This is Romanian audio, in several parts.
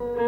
Mm-hmm.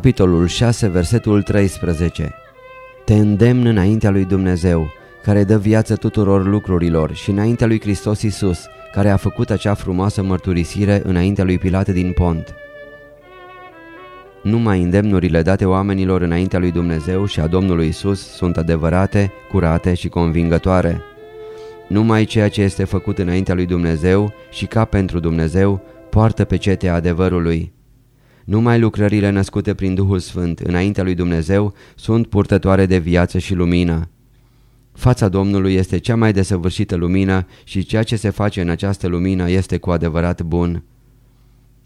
Capitolul 6, versetul 13 Te îndemn înaintea lui Dumnezeu, care dă viață tuturor lucrurilor și înaintea lui Hristos Isus, care a făcut acea frumoasă mărturisire înaintea lui Pilate din Pont. Numai îndemnurile date oamenilor înaintea lui Dumnezeu și a Domnului Isus sunt adevărate, curate și convingătoare. Numai ceea ce este făcut înaintea lui Dumnezeu și ca pentru Dumnezeu poartă pe cetea adevărului. Numai lucrările născute prin Duhul Sfânt înaintea lui Dumnezeu sunt purtătoare de viață și lumină. Fața Domnului este cea mai desăvârșită lumină și ceea ce se face în această lumină este cu adevărat bun.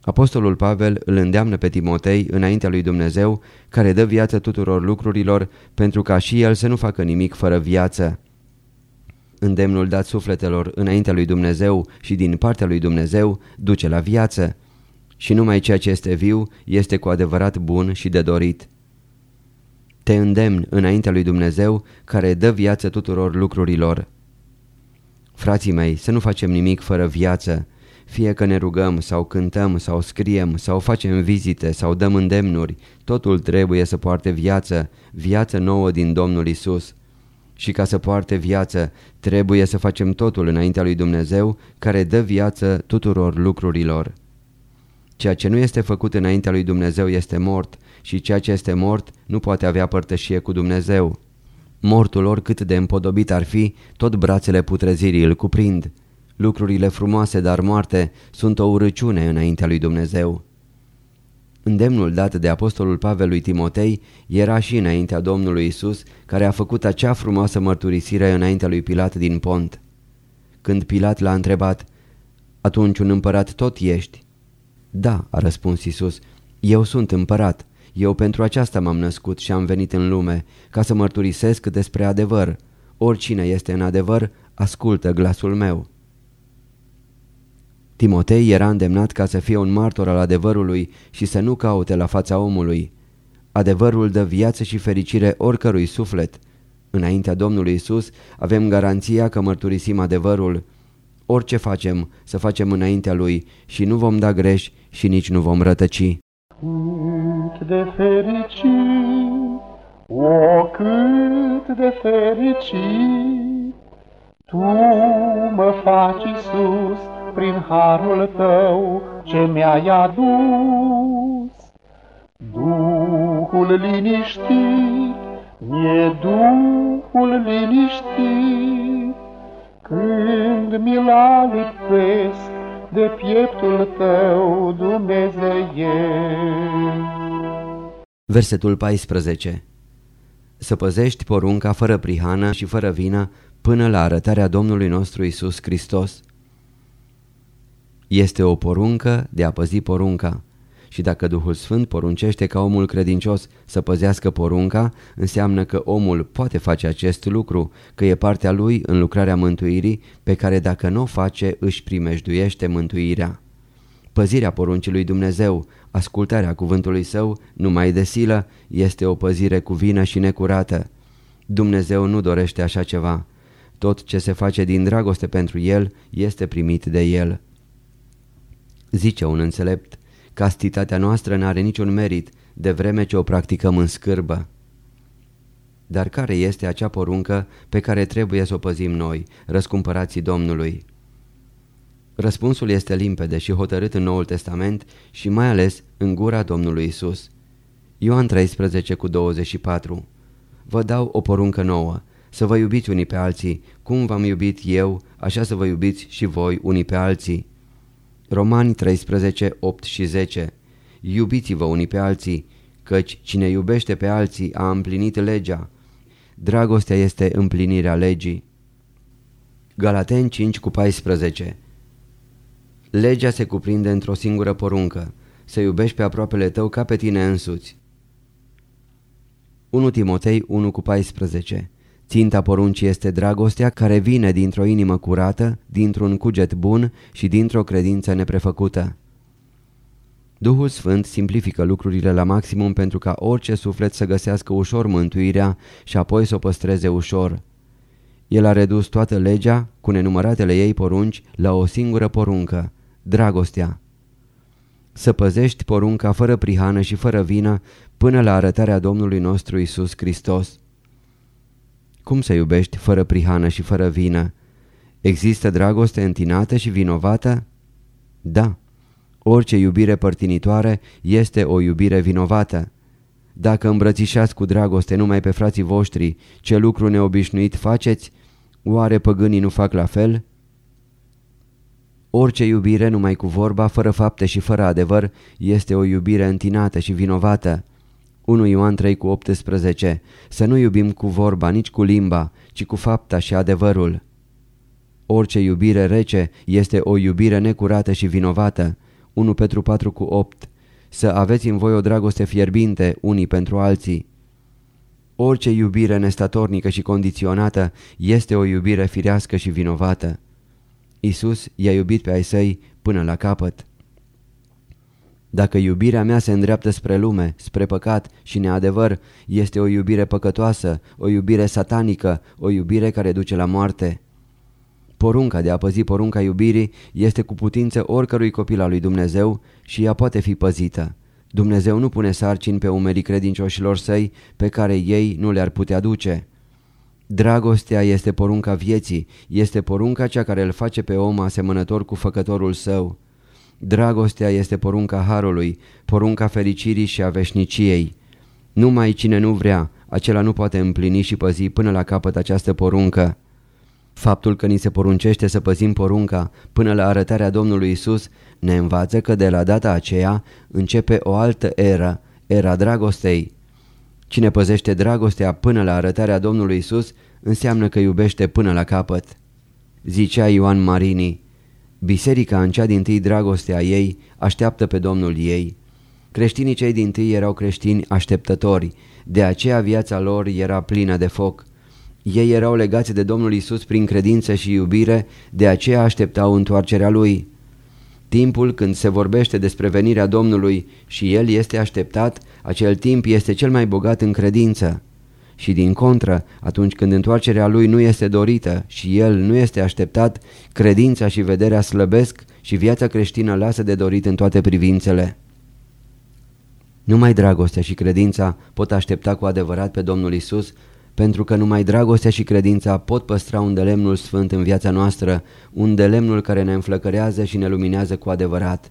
Apostolul Pavel îl îndeamnă pe Timotei înaintea lui Dumnezeu, care dă viață tuturor lucrurilor, pentru ca și el să nu facă nimic fără viață. Îndemnul dat sufletelor înaintea lui Dumnezeu și din partea lui Dumnezeu duce la viață și numai ceea ce este viu este cu adevărat bun și de dorit. Te îndemn înaintea lui Dumnezeu care dă viață tuturor lucrurilor. Frații mei, să nu facem nimic fără viață, fie că ne rugăm sau cântăm sau scriem sau facem vizite sau dăm îndemnuri, totul trebuie să poarte viață, viață nouă din Domnul Isus. Și ca să poarte viață, trebuie să facem totul înaintea lui Dumnezeu care dă viață tuturor lucrurilor. Ceea ce nu este făcut înaintea lui Dumnezeu este mort și ceea ce este mort nu poate avea părtășie cu Dumnezeu. Mortul oricât de împodobit ar fi, tot brațele putrezirii îl cuprind. Lucrurile frumoase, dar moarte, sunt o urăciune înaintea lui Dumnezeu. Îndemnul dat de apostolul Pavel lui Timotei era și înaintea Domnului Isus, care a făcut acea frumoasă mărturisire înaintea lui Pilat din Pont. Când Pilat l-a întrebat, atunci un împărat tot ești, da, a răspuns Isus, eu sunt împărat. Eu pentru aceasta m-am născut și am venit în lume, ca să mărturisesc despre adevăr. Oricine este în adevăr, ascultă glasul meu. Timotei era îndemnat ca să fie un martor al adevărului și să nu caute la fața omului. Adevărul dă viață și fericire oricărui suflet. Înaintea Domnului Isus avem garanția că mărturisim adevărul. Orice facem, să facem înaintea Lui și nu vom da greș și nici nu vom rătăci. Cât de fericit, o cât de fericit, Tu mă faci, Iisus, prin harul Tău ce mi-ai adus. Duhul liniștit, mie Duhul liniștit, când mi-l alipesc de pieptul tău, Dumnezeie. Versetul 14 Să păzești porunca fără prihană și fără vină până la arătarea Domnului nostru Isus Hristos. Este o poruncă de a păzi porunca. Și dacă Duhul Sfânt poruncește ca omul credincios să păzească porunca, înseamnă că omul poate face acest lucru, că e partea lui în lucrarea mântuirii, pe care dacă nu o face își primejduiește mântuirea. Păzirea poruncii lui Dumnezeu, ascultarea cuvântului său, numai de silă, este o păzire cu vină și necurată. Dumnezeu nu dorește așa ceva. Tot ce se face din dragoste pentru el este primit de el. Zice un înțelept, Castitatea noastră n-are niciun merit, de vreme ce o practicăm în scârbă. Dar care este acea poruncă pe care trebuie să o păzim noi, răscumpărații Domnului? Răspunsul este limpede și hotărât în Noul Testament și mai ales în gura Domnului Isus. Ioan 13 cu 24 Vă dau o poruncă nouă, să vă iubiți unii pe alții, cum v-am iubit eu, așa să vă iubiți și voi unii pe alții. Romani 13, 8 și 10 Iubiți-vă unii pe alții, căci cine iubește pe alții a împlinit legea. Dragostea este împlinirea legii. Galaten 5 cu 14 Legea se cuprinde într-o singură poruncă, să iubești pe aproapele tău ca pe tine însuți. 1 Timotei 1 cu 14 Ținta poruncii este dragostea care vine dintr-o inimă curată, dintr-un cuget bun și dintr-o credință neprefăcută. Duhul Sfânt simplifică lucrurile la maximum pentru ca orice suflet să găsească ușor mântuirea și apoi să o păstreze ușor. El a redus toată legea, cu nenumăratele ei porunci, la o singură poruncă, dragostea. Să păzești porunca fără prihană și fără vină până la arătarea Domnului nostru Isus Hristos. Cum să iubești fără prihană și fără vină? Există dragoste întinată și vinovată? Da. Orice iubire părtinitoare este o iubire vinovată. Dacă îmbrățișați cu dragoste numai pe frații voștri ce lucru neobișnuit faceți, oare păgânii nu fac la fel? Orice iubire numai cu vorba, fără fapte și fără adevăr, este o iubire întinată și vinovată. 1 Ioan 3 cu 18 Să nu iubim cu vorba, nici cu limba, ci cu fapta și adevărul. Orice iubire rece este o iubire necurată și vinovată. 1 Petru 4 cu 8 Să aveți în voi o dragoste fierbinte unii pentru alții. Orice iubire nestatornică și condiționată este o iubire firească și vinovată. Isus i-a iubit pe ai săi până la capăt. Dacă iubirea mea se îndreaptă spre lume, spre păcat și neadevăr, este o iubire păcătoasă, o iubire satanică, o iubire care duce la moarte. Porunca de a păzi porunca iubirii este cu putință oricărui copil al lui Dumnezeu și ea poate fi păzită. Dumnezeu nu pune sarcini pe umerii credincioșilor săi pe care ei nu le-ar putea duce. Dragostea este porunca vieții, este porunca cea care îl face pe om asemănător cu făcătorul său. Dragostea este porunca harului, porunca fericirii și a veșniciei. Numai cine nu vrea, acela nu poate împlini și păzi până la capăt această poruncă. Faptul că ni se poruncește să păzim porunca până la arătarea Domnului Isus ne învață că de la data aceea începe o altă eră, era dragostei. Cine păzește dragostea până la arătarea Domnului Isus înseamnă că iubește până la capăt. Zicea Ioan Marini, Biserica în cea din tâi dragostea ei așteaptă pe Domnul ei. Creștinii cei din tâi erau creștini așteptători, de aceea viața lor era plină de foc. Ei erau legați de Domnul Isus prin credință și iubire, de aceea așteptau întoarcerea Lui. Timpul când se vorbește despre venirea Domnului și El este așteptat, acel timp este cel mai bogat în credință. Și din contră, atunci când întoarcerea lui nu este dorită și el nu este așteptat, credința și vederea slăbesc și viața creștină lasă de dorit în toate privințele. Numai dragostea și credința pot aștepta cu adevărat pe Domnul Isus, pentru că numai dragostea și credința pot păstra un delemnul sfânt în viața noastră, un delemnul care ne înflăcărează și ne luminează cu adevărat.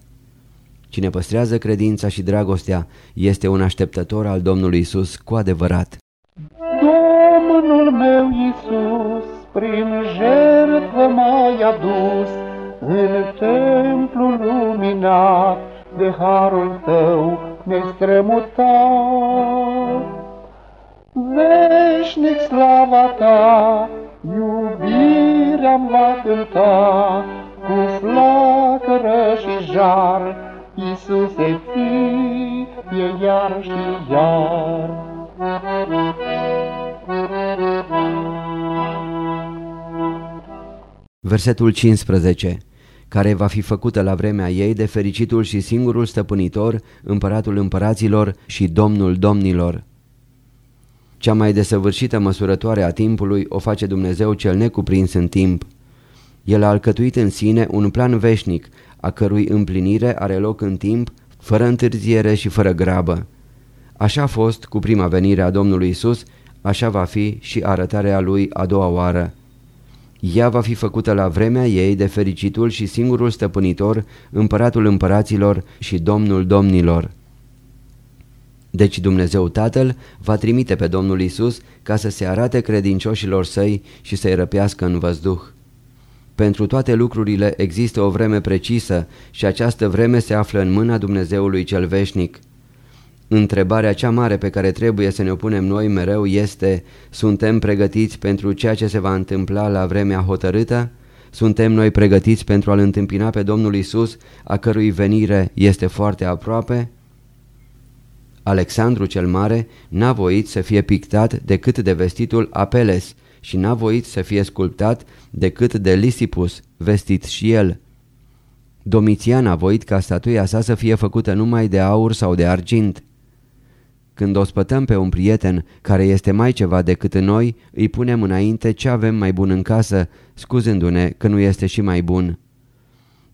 Cine păstrează credința și dragostea este un așteptător al Domnului Isus cu adevărat. Domnul meu Iisus, prin jertfă m-ai adus în templul luminat de harul tău nestrămutat. Veșnic slava ta, iubirea-mi va cânta, cu flacără și jar, Iisuse fie iar și iar. Versetul 15 care va fi făcută la vremea ei de fericitul și singurul stăpânitor, împăratul împăraților și domnul domnilor. Cea mai desăvârșită măsurătoare a timpului o face Dumnezeu cel necuprins în timp. El a alcătuit în sine un plan veșnic, a cărui împlinire are loc în timp, fără întârziere și fără grabă. Așa a fost cu prima venire a Domnului Isus, așa va fi și arătarea Lui a doua oară. Ea va fi făcută la vremea ei de fericitul și singurul stăpânitor, împăratul împăraților și domnul domnilor. Deci Dumnezeu Tatăl va trimite pe Domnul Isus ca să se arate credincioșilor săi și să-i răpească în văzduh. Pentru toate lucrurile există o vreme precisă și această vreme se află în mâna Dumnezeului cel veșnic. Întrebarea cea mare pe care trebuie să ne opunem noi mereu este Suntem pregătiți pentru ceea ce se va întâmpla la vremea hotărâtă? Suntem noi pregătiți pentru a-L întâmpina pe Domnul Isus, a cărui venire este foarte aproape? Alexandru cel Mare n-a voit să fie pictat decât de vestitul Apeles și n-a voit să fie sculptat decât de Lisipus, vestit și el. Domitian a voit ca statuia sa să fie făcută numai de aur sau de argint. Când o spătăm pe un prieten care este mai ceva decât noi, îi punem înainte ce avem mai bun în casă, scuzându-ne că nu este și mai bun.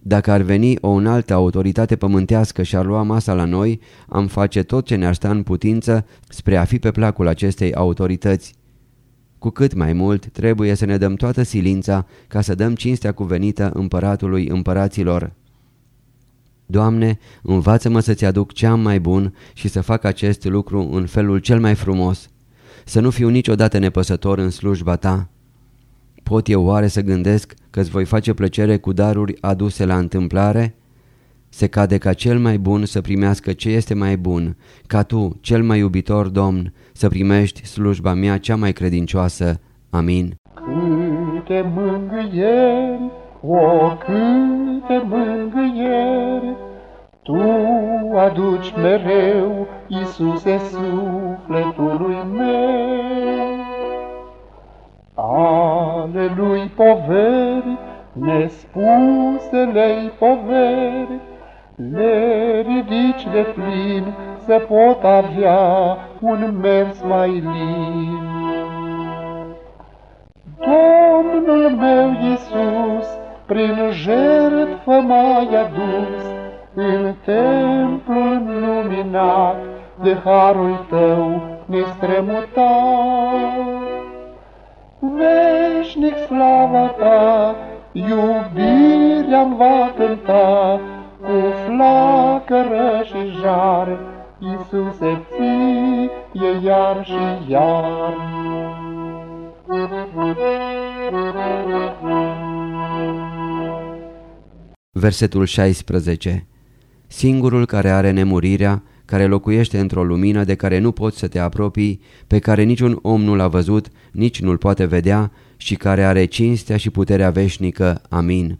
Dacă ar veni o înaltă autoritate pământească și ar lua masa la noi, am face tot ce ne-ar sta în putință spre a fi pe placul acestei autorități. Cu cât mai mult trebuie să ne dăm toată silința ca să dăm cinstea cuvenită împăratului împăraților. Doamne, învață-mă să-ți aduc cea mai bun și să fac acest lucru în felul cel mai frumos. Să nu fiu niciodată nepăsător în slujba Ta. Pot eu oare să gândesc că îți voi face plăcere cu daruri aduse la întâmplare? Se cade ca cel mai bun să primească ce este mai bun, ca tu, cel mai iubitor Domn, să primești slujba mea cea mai credincioasă. Amin. Câte mângâieri, o câte mângâieri, Tu aduci mereu, Iisuse, sufletului meu. Ale lui poveri, nespusele-i poveri, le ridici de plin să pot avea un mers mai lin. Domnul meu Iisus, prin jertfă m-ai adus în templul luminat de harul tău nestremutat. Veșnic slava ta, iubirea-mi va cânta, cu flacără și jar, Iisuse ție iar și iar. Versetul 16 Singurul care are nemurirea, care locuiește într-o lumină de care nu poți să te apropii, pe care niciun om nu l-a văzut, nici nu-l poate vedea și care are cinstea și puterea veșnică. Amin.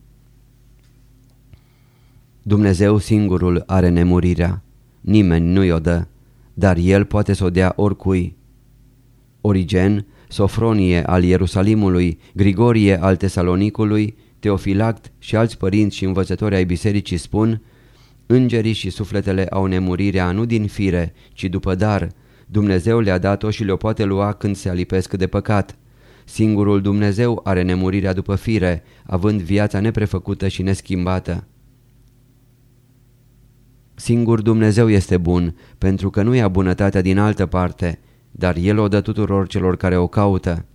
Dumnezeu singurul are nemurirea. Nimeni nu-i o dă, dar El poate să o dea oricui. Origen, Sofronie al Ierusalimului, Grigorie al Tesalonicului, Teofilact și alți părinți și învățători ai bisericii spun Îngerii și sufletele au nemurirea nu din fire, ci după dar. Dumnezeu le-a dat-o și le-o poate lua când se alipesc de păcat. Singurul Dumnezeu are nemurirea după fire, având viața neprefăcută și neschimbată. Singur Dumnezeu este bun, pentru că nu ia bunătatea din altă parte, dar El o dă tuturor celor care o caută.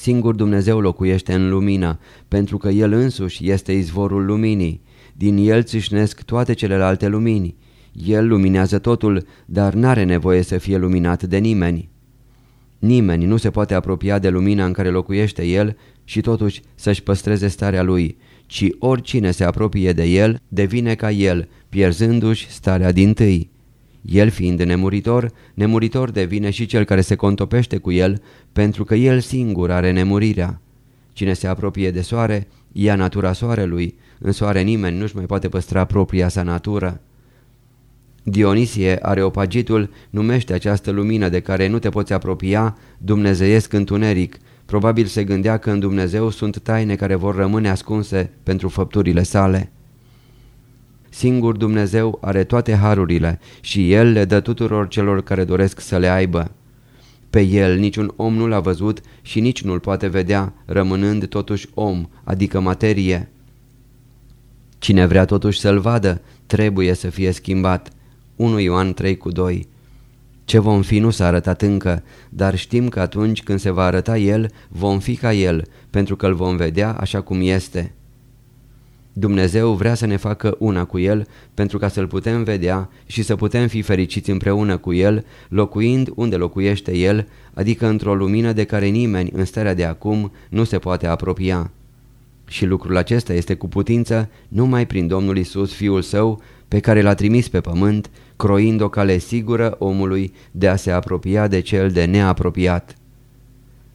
Singur Dumnezeu locuiește în lumină, pentru că El însuși este izvorul luminii. Din El țâșnesc toate celelalte lumini. El luminează totul, dar n-are nevoie să fie luminat de nimeni. Nimeni nu se poate apropia de lumina în care locuiește El și totuși să-și păstreze starea Lui, ci oricine se apropie de El devine ca El, pierzându-și starea din tâi. El fiind nemuritor, nemuritor devine și cel care se contopește cu el, pentru că el singur are nemurirea. Cine se apropie de soare, ia natura soarelui, în soare nimeni nu-și mai poate păstra propria sa natură. Dionisie Areopagitul numește această lumină de care nu te poți apropia dumnezeiesc întuneric. Probabil se gândea că în Dumnezeu sunt taine care vor rămâne ascunse pentru făpturile sale. Singur Dumnezeu are toate harurile și El le dă tuturor celor care doresc să le aibă. Pe El niciun om nu l-a văzut și nici nu-l poate vedea, rămânând totuși om, adică materie. Cine vrea totuși să-l vadă, trebuie să fie schimbat. 1 Ioan 3 cu 2 Ce vom fi nu s-a arătat încă, dar știm că atunci când se va arăta El, vom fi ca El, pentru că îl vom vedea așa cum este. Dumnezeu vrea să ne facă una cu El pentru ca să-L putem vedea și să putem fi fericiți împreună cu El, locuind unde locuiește El, adică într-o lumină de care nimeni în starea de acum nu se poate apropia. Și lucrul acesta este cu putință numai prin Domnul Isus, Fiul Său, pe care l-a trimis pe pământ, croind o cale sigură omului de a se apropia de cel de neapropiat.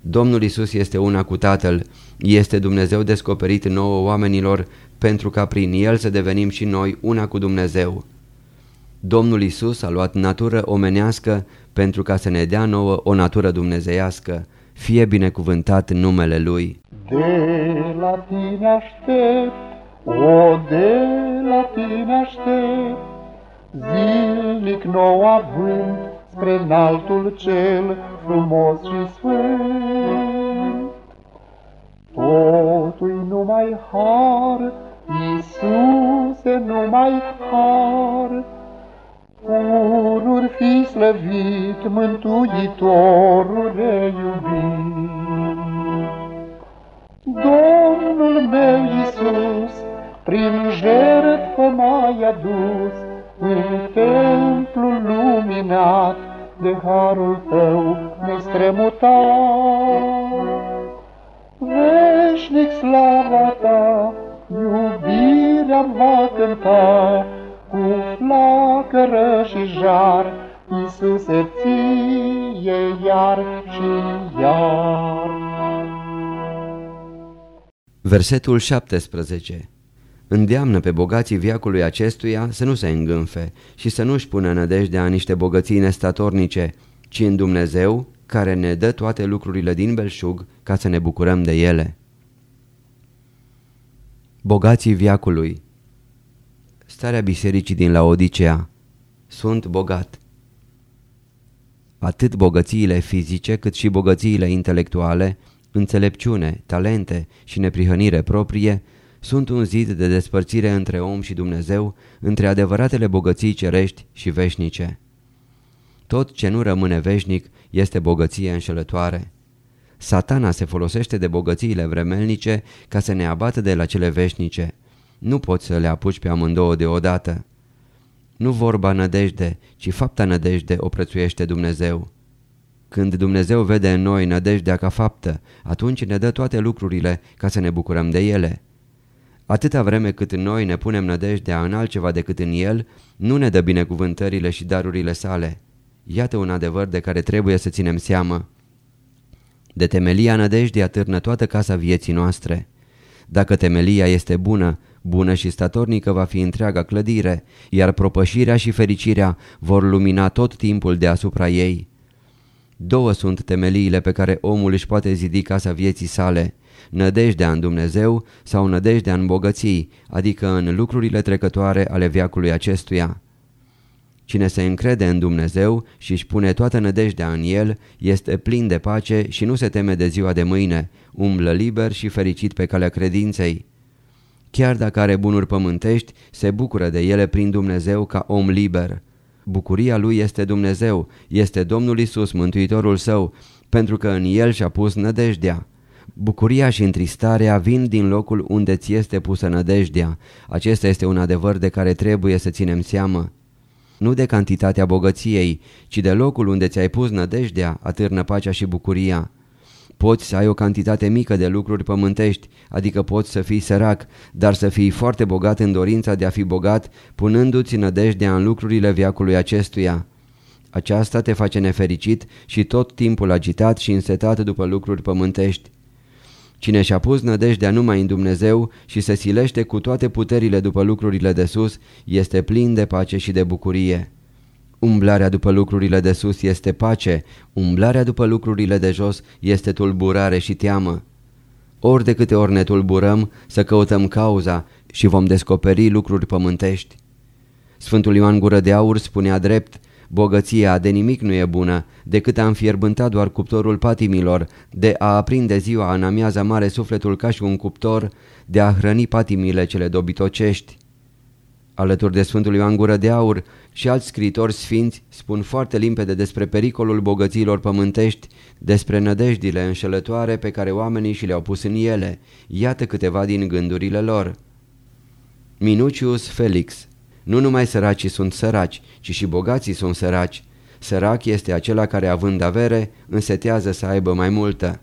Domnul Isus este una cu Tatăl, este Dumnezeu descoperit nouă oamenilor pentru ca prin El să devenim și noi una cu Dumnezeu. Domnul Isus a luat natură omenească pentru ca să ne dea nouă o natură dumnezeiască, fie binecuvântat în numele Lui. De la tine aștept, o, de la tine aștept, zilnic nou având spre înaltul cel frumos și sfânt. Totul numai har, Iisuse numai har, Pururi fi slăvit, Mântuitorule iubit. Domnul meu Iisus, prin jertfă m-ai adus în templul luminat de harul tău nestrămutat. Veșnic slava ta, iubirea va cânta, cu flacără și jar, Iisuse ție iar și iar. Versetul 17 Îndeamnă pe bogații viacului acestuia să nu se îngânfe și să nu-și pună nădejdea în niște bogății nestatornice, ci în Dumnezeu, care ne dă toate lucrurile din belșug ca să ne bucurăm de ele. Bogații viacului Starea bisericii din Laodicea Sunt bogat Atât bogățiile fizice cât și bogățiile intelectuale, înțelepciune, talente și neprihănire proprie sunt un zid de despărțire între om și Dumnezeu, între adevăratele bogății cerești și veșnice. Tot ce nu rămâne veșnic este bogăție înșelătoare. Satana se folosește de bogățiile vremelnice ca să ne abată de la cele veșnice. Nu poți să le apuci pe amândouă deodată. Nu vorba nădejde, ci fapta nădejde o prețuiește Dumnezeu. Când Dumnezeu vede în noi nădejdea ca faptă, atunci ne dă toate lucrurile ca să ne bucurăm de ele. Atâta vreme cât noi ne punem nădejdea în altceva decât în El, nu ne dă binecuvântările și darurile sale. Iată un adevăr de care trebuie să ținem seamă. De temelia nădejdii atârnă toată casa vieții noastre. Dacă temelia este bună, bună și statornică va fi întreaga clădire, iar propășirea și fericirea vor lumina tot timpul deasupra ei. Două sunt temeliile pe care omul își poate zidi casa vieții sale, nădejdea în Dumnezeu sau nădejdea în bogății, adică în lucrurile trecătoare ale viacului acestuia. Cine se încrede în Dumnezeu și își pune toată nădejdea în El, este plin de pace și nu se teme de ziua de mâine, umblă liber și fericit pe calea credinței. Chiar dacă are bunuri pământești, se bucură de ele prin Dumnezeu ca om liber. Bucuria lui este Dumnezeu, este Domnul Isus, Mântuitorul său, pentru că în El și-a pus nădejdea. Bucuria și întristarea vin din locul unde ți este pusă nădejdea. Acesta este un adevăr de care trebuie să ținem seamă. Nu de cantitatea bogăției, ci de locul unde ți-ai pus nădejdea, atârnă pacea și bucuria. Poți să ai o cantitate mică de lucruri pământești, adică poți să fii sărac, dar să fii foarte bogat în dorința de a fi bogat, punându-ți nădejdea în lucrurile viacului acestuia. Aceasta te face nefericit și tot timpul agitat și însetat după lucruri pământești. Cine și-a pus nădejdea numai în Dumnezeu și se silește cu toate puterile după lucrurile de sus, este plin de pace și de bucurie. Umblarea după lucrurile de sus este pace, umblarea după lucrurile de jos este tulburare și teamă. Ori de câte ori ne tulburăm, să căutăm cauza și vom descoperi lucruri pământești. Sfântul Ioan Gură de Aur spunea drept, Bogăția de nimic nu e bună, decât a înfierbânta doar cuptorul patimilor, de a aprinde ziua în amiaza mare sufletul ca și un cuptor, de a hrăni patimile cele dobitocești. Alături de Sfântul Ioan Gură de Aur și alți scritori sfinți spun foarte limpede despre pericolul bogățiilor pământești, despre nădejdile înșelătoare pe care oamenii și le-au pus în ele. Iată câteva din gândurile lor. Minucius Felix Nu numai săracii sunt săraci, ci și bogații sunt săraci. Sărac este acela care, având avere, însetează să aibă mai multă.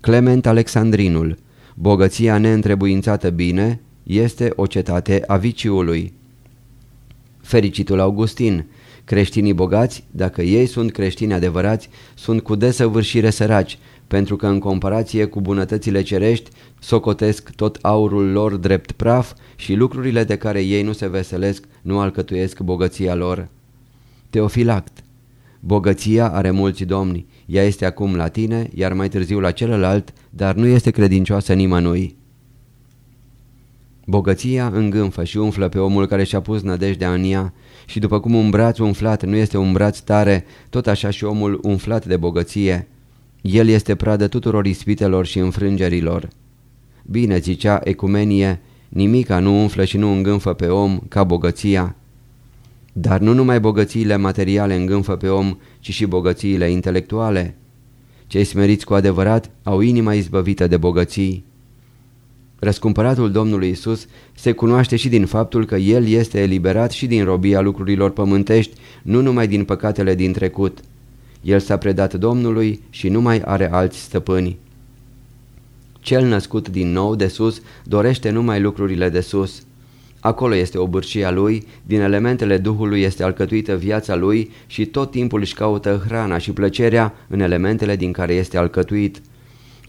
Clement Alexandrinul Bogăția neîntrebuințată bine este o cetate a viciului. Fericitul Augustin Creștinii bogați, dacă ei sunt creștini adevărați, sunt cu desăvârșire săraci, pentru că în comparație cu bunătățile cerești, socotesc tot aurul lor drept praf și lucrurile de care ei nu se veselesc nu alcătuiesc bogăția lor. Teofilact Bogăția are mulți domni, ea este acum la tine, iar mai târziu la celălalt, dar nu este credincioasă nimănui. Bogăția îngânfă și umflă pe omul care și-a pus nădejdea în ea și după cum un braț umflat nu este un braț tare, tot așa și omul umflat de bogăție. El este pradă tuturor ispitelor și înfrângerilor. Bine zicea Ecumenie, nimica nu umflă și nu îngânfă pe om ca bogăția. Dar nu numai bogățiile materiale îngânfă pe om, ci și bogățiile intelectuale. Cei smeriți cu adevărat au inima izbăvită de bogății. Răscumpăratul Domnului Isus se cunoaște și din faptul că El este eliberat și din robia lucrurilor pământești, nu numai din păcatele din trecut. El s-a predat Domnului și nu mai are alți stăpâni. Cel născut din nou de sus dorește numai lucrurile de sus. Acolo este obârșia lui, din elementele Duhului este alcătuită viața lui și tot timpul își caută hrana și plăcerea în elementele din care este alcătuit.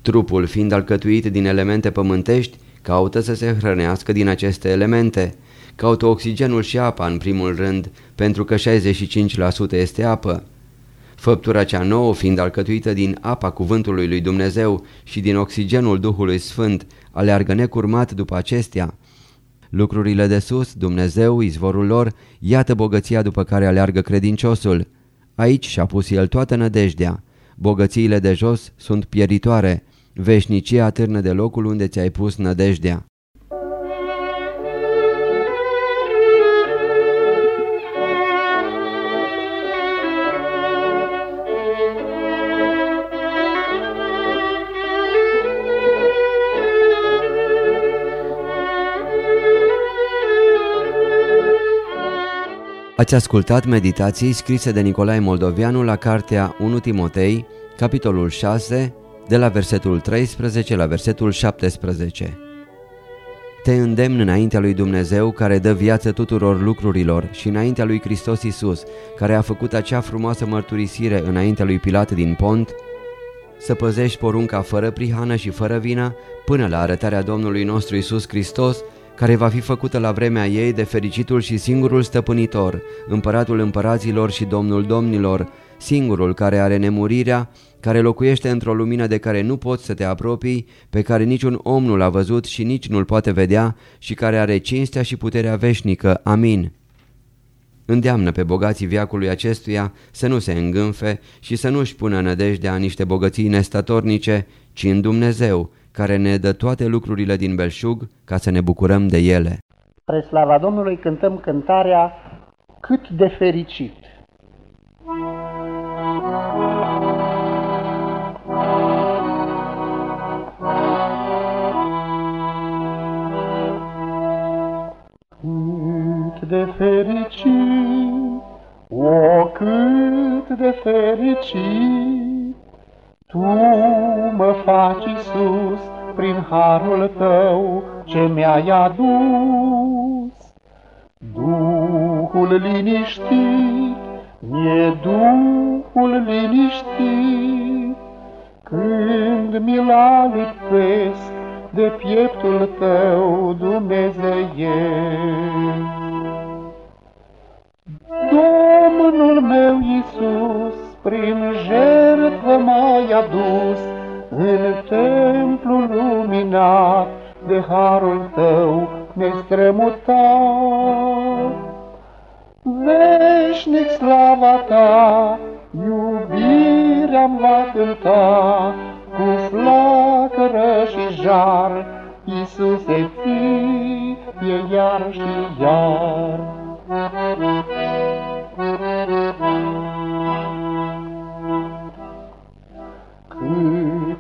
Trupul, fiind alcătuit din elemente pământești, caută să se hrănească din aceste elemente. Caută oxigenul și apa în primul rând, pentru că 65% este apă. Făptura cea nouă, fiind alcătuită din apa cuvântului lui Dumnezeu și din oxigenul Duhului Sfânt, aleargă necurmat după acestea. Lucrurile de sus, Dumnezeu, izvorul lor, iată bogăția după care aleargă credinciosul. Aici și-a pus el toată nădejdea. Bogățiile de jos sunt pieritoare, veșnicia atârnă de locul unde ți-ai pus nădejdea. Ați ascultat meditații scrise de Nicolae Moldovianu la cartea 1 Timotei, capitolul 6, de la versetul 13 la versetul 17. Te îndemn înaintea lui Dumnezeu care dă viață tuturor lucrurilor și înaintea lui Hristos Isus, care a făcut acea frumoasă mărturisire înaintea lui Pilat din Pont, să păzești porunca fără prihană și fără vină până la arătarea Domnului nostru Isus Hristos, care va fi făcută la vremea ei de fericitul și singurul stăpânitor, împăratul împăraților și domnul domnilor, singurul care are nemurirea, care locuiește într-o lumină de care nu poți să te apropii, pe care niciun om nu l-a văzut și nici nu-l poate vedea și care are cinstea și puterea veșnică. Amin. Îndeamnă pe bogații viacului acestuia să nu se îngânfe și să nu-și pună nădejdea în niște bogății nestatornice, ci în Dumnezeu, care ne dă toate lucrurile din belșug ca să ne bucurăm de ele. Pre slava Domnului cântăm cântarea Cât de fericit! Cât de fericit, harul Tău ce mi-ai adus. Duhul liniștit, mi-e Duhul liniștit, când mi-l alipesc de pieptul Tău, Dumnezeie. Domnul meu Iisus, prin jertfă m-ai adus în templul luminat de harul Tău nestrămutat. Veșnic slava Ta, iubirea-mi va cânta, cu flacără și jar, Iisuse, ție e iar și iar.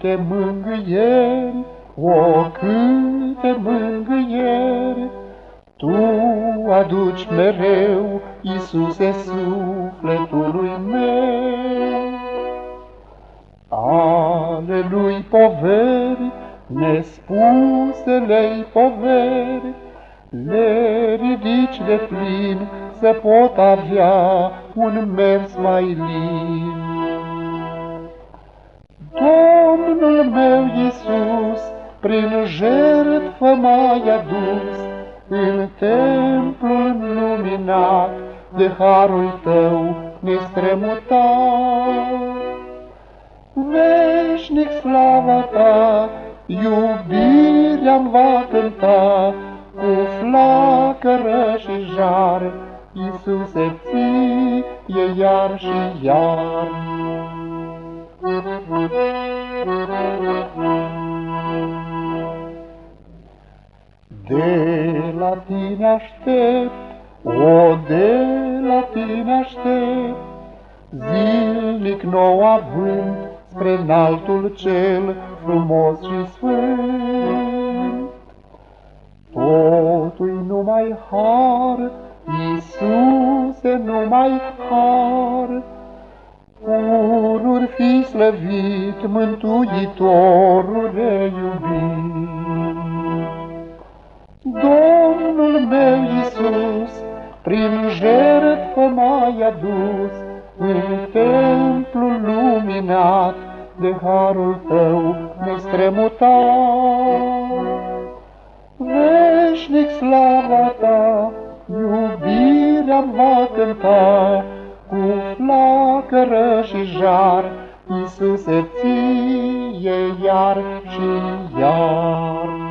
Câte mângâieri, o câte mângâieri, Tu aduci mereu, Iisuse, sufletului meu. Ale lui poveri, nespusele-i poveri, Le ridici de plin, să pot avea un mers mai lin. Domnul meu Iisus, prin jertfă m-ai adus în templul luminat de harul tău nestremutat. Veșnic slava ta, iubirea-mi va cânta, cu flacără și jar, Iisuse ție iar și iar. De la tine aștept, o, de la tine aștept, Zilnic nou avânt spre înaltul cel frumos și sfânt. Totul numai har, Iisuse, numai har, Pururi fi slăvit, Mântuitorule iubit. Domnul meu Iisus, prin jertfă m-ai adus în templul luminat de harul tău nestremutat. Veșnic slava ta, iubirea va cânta, cu flacără și jar, Iisuse ție iar și iar.